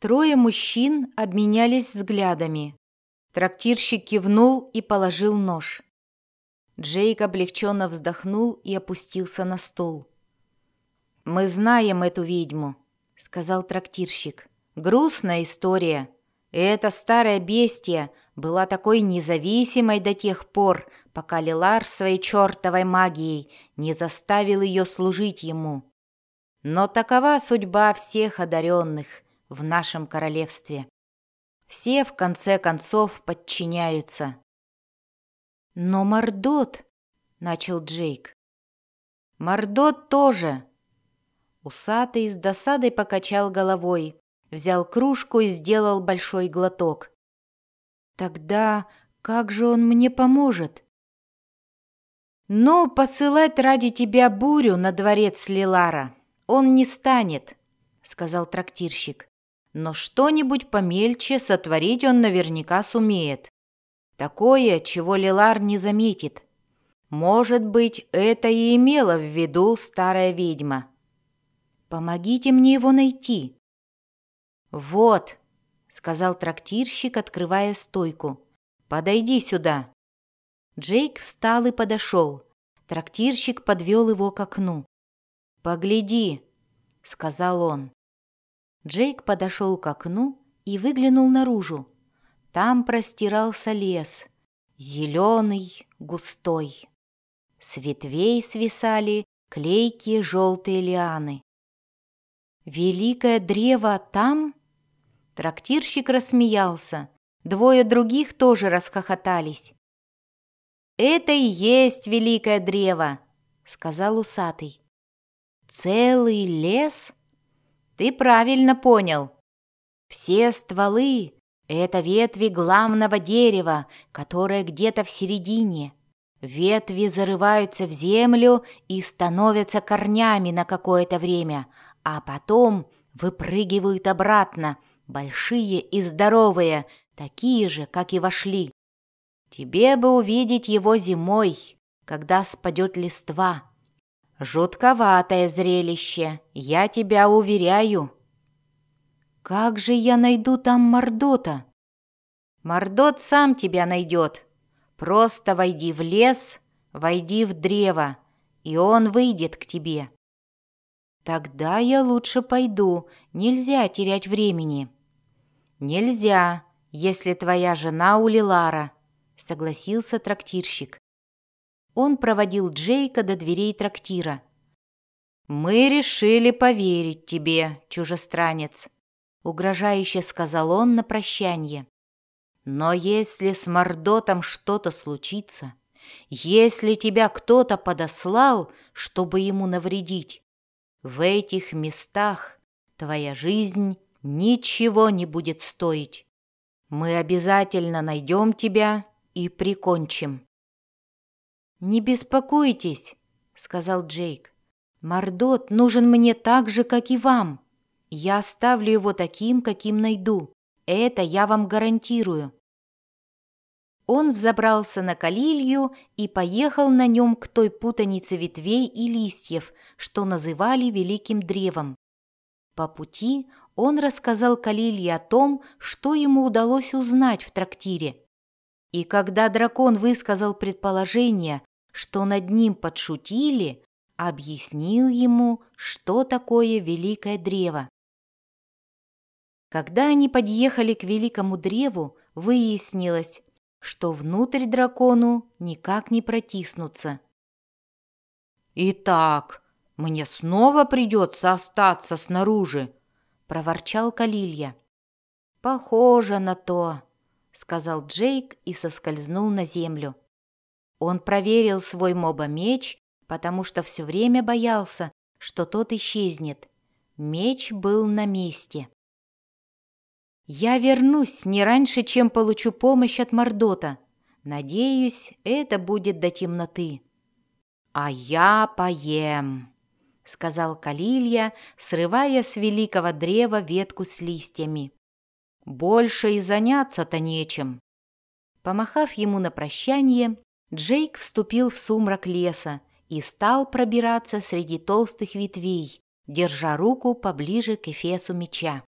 Трое мужчин обменялись взглядами. Трактирщик кивнул и положил нож. Джейк облегченно вздохнул и опустился на стол. «Мы знаем эту ведьму», — сказал трактирщик. «Грустная история. Эта старая бестия была такой независимой до тех пор, пока Лилар своей чертовой магией не заставил ее служить ему. Но такова судьба всех одаренных в нашем королевстве. Все, в конце концов, подчиняются. «Но Мордот...» — начал Джейк. «Мордот тоже!» Усатый с досадой покачал головой, взял кружку и сделал большой глоток. «Тогда как же он мне поможет?» «Ну, посылать ради тебя бурю на дворец Лилара он не станет», — сказал трактирщик. «Но что-нибудь помельче сотворить он наверняка сумеет. Такое, чего Лилар не заметит. Может быть, это и имела в виду старая ведьма. Помогите мне его найти. Вот, сказал трактирщик, открывая стойку. Подойди сюда. Джейк встал и подошел. Трактирщик подвел его к окну. «Погляди», — сказал он. Джейк подошел к окну и выглянул наружу. Там простирался лес, зеленый, густой. С ветвей свисали клейкие желтые лианы. «Великое древо там?» Трактирщик рассмеялся. Двое других тоже расхохотались. «Это и есть великое древо», — сказал усатый. «Целый лес?» «Ты правильно понял. Все стволы это ветви главного дерева, которое где-то в середине. Ветви зарываются в землю и становятся корнями на какое-то время, а потом выпрыгивают обратно, большие и здоровые, такие же, как и вошли. Тебе бы увидеть его зимой, когда спадет листва. Жутковатое зрелище, я тебя уверяю. «Как же я найду там Мордота?» «Мордот сам тебя найдет. Просто войди в лес, войди в древо, и он выйдет к тебе». «Тогда я лучше пойду, нельзя терять времени». «Нельзя, если твоя жена у Лилара», — согласился трактирщик. Он проводил Джейка до дверей трактира. «Мы решили поверить тебе, чужестранец», угрожающе сказал он на прощание. Но если с Мордотом что-то случится, если тебя кто-то подослал, чтобы ему навредить, в этих местах твоя жизнь ничего не будет стоить. Мы обязательно найдем тебя и прикончим. «Не беспокойтесь», — сказал Джейк. «Мордот нужен мне так же, как и вам. Я оставлю его таким, каким найду. Это я вам гарантирую. Он взобрался на калилью и поехал на нем к той путанице ветвей и листьев, что называли великим древом. По пути он рассказал Калилье о том, что ему удалось узнать в трактире. И когда дракон высказал предположение, что над ним подшутили, объяснил ему, что такое великое древо. Когда они подъехали к великому древу, выяснилось, что внутрь дракону никак не протиснуться. «Итак, мне снова придется остаться снаружи», — проворчал Калилья. «Похоже на то», — сказал Джейк и соскользнул на землю. Он проверил свой моба-меч, потому что все время боялся, что тот исчезнет. Меч был на месте. Я вернусь не раньше, чем получу помощь от Мордота. Надеюсь, это будет до темноты. А я поем, сказал Калилья, срывая с великого древа ветку с листьями. Больше и заняться-то нечем. Помахав ему на прощание, Джейк вступил в сумрак леса и стал пробираться среди толстых ветвей, держа руку поближе к эфесу меча.